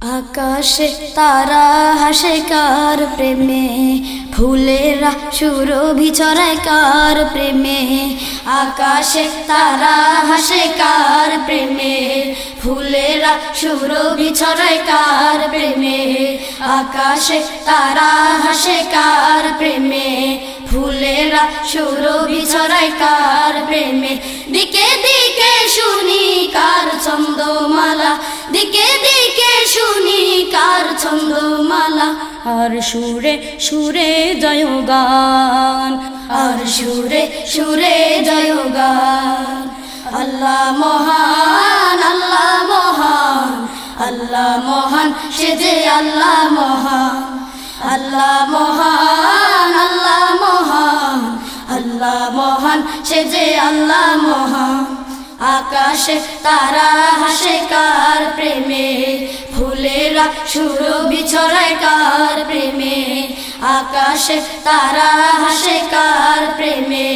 আকাশে তারা হাসে কার প্রেমে? ফুলেরা সুরভি ছড়ায় কার প্রেমে? আকাশে তারা হাসে কার প্রেমে? ফুলেরা সুরভি ছড়ায় কার প্রেমে? আকাশে তারা হাসে কার প্রেমে? ফুলেরা সুরভি ছড়ায় কার প্রেমে? দিকে দিকে শুনি কার দিকে কার ছন্দমালা, আর সুরে সুরে জয় গান, আর সুরে সুরে জয় গান। আল্লাহ মহান আল্লাহ মহান আল্লাহ মহান, সে যে আল্লাহ মহান। আল্লাহ মহান আল্লাহ মহান আল্লাহ মহান, সে যে আল্লাহ মহান। আকাশে তারা হাসে, কার প্রেমে ফুলেরা সুরভি ছড়ায় কার প্রেমে, আকাশে তারা হাসে কার প্রেমে,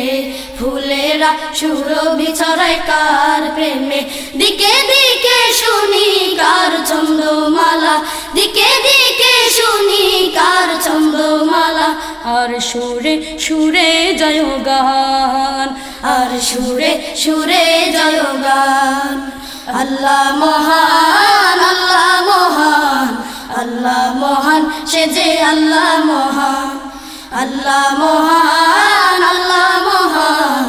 ফুলেরা সুরভি ছড়ায় কার প্রেমে। দিকে দিকে শুনি কার ছন্দমালা, দিকে দিকে শুনি কার ছন্দমালা। আর সুরে সুরে জয় গান, আর সুরে সুরে জয় গান। আল্লাহ যে আল্লাহ মহান আল্লাহ মহান আল্লাহ মহান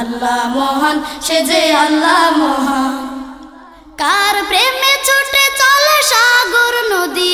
আল্লাহ মহান, সে যে আল্লাহ মহান। কার প্রেমে ছুটে চলে সাগর নদী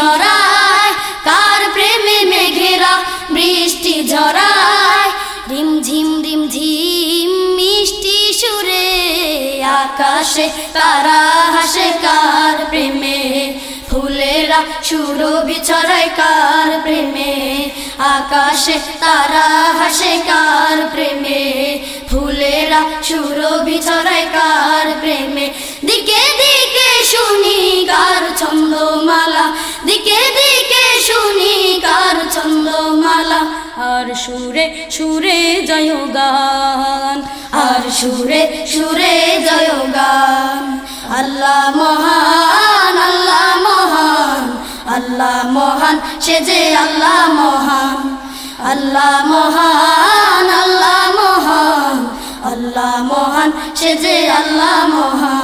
ঝরায়। কার প্রেমে মেঘেরা বৃষ্টি ঝরায়? রিম ঝিম রিম ঝিম মিষ্টি সুরে আকাশে তারা হাসে। কার প্রেমে ফুলেরা সুরভি ছড়ায়। কার প্রেমে আকাশে তারা হাসে। কার প্রেমে ফুলেরা সুরভি ছড়ায়। সুরে সুরে জয় গান, আর সুরে সুরে জয় গান। আল্লাহ মহান আল্লাহ মহান আল্লাহ মহান, সে যে আল্লাহ মহান। আল্লাহ মহান আল্লাহ মহান আল্লাহ মহান, সে যে আল্লাহ মহান।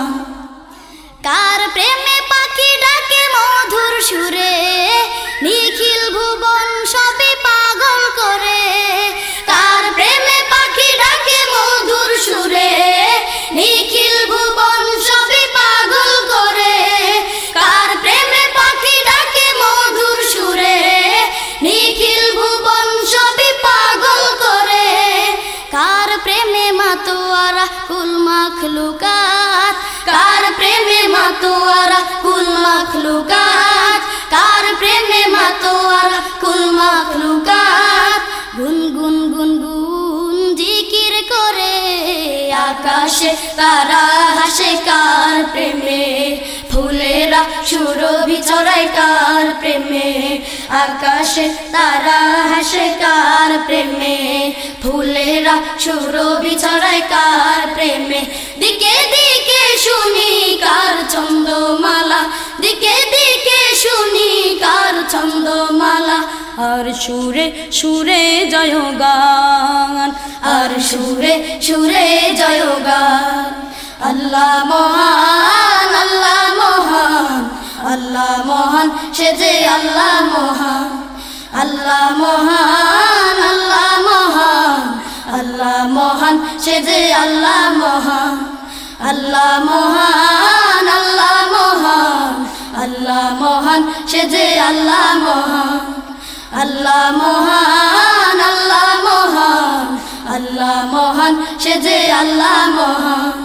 মাতোয়ারা কুল প্রেমে মাতোয়ারা আকাশে, তারা হাসে, কার প্রেমে? ফুলেরা সুরভি ছড়ায়, কার প্রেমে? দিকে দিকে শুনি কার ছন্দমালা, আর সুরে সুরে জয় গান আর সুরে সুরে জয় গান আল্লাহ মহান আল্লাহ মহান আল্লাহ মহান, সে যে আল্লাহ মহান। আল্লাহ মহান আল্লাহ মহান আল্লাহ মহান, সে যে আল্লাহ মহান। আল্লাহ মহান সে যে আল্লাহ মহান আল্লাহ মহান আল্লাহ মহান আল্লাহ মহান সে যে আল্লাহ মহান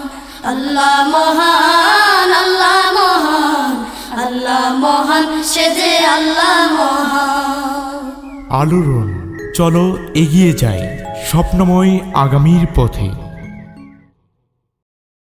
আল্লাহ মহান আল্লাহ মহান আল্লাহ মহান সে যে আল্লাহ মহান। আলোড়ন, চলো এগিয়ে যাই স্বপ্নময় আগামীর পথে।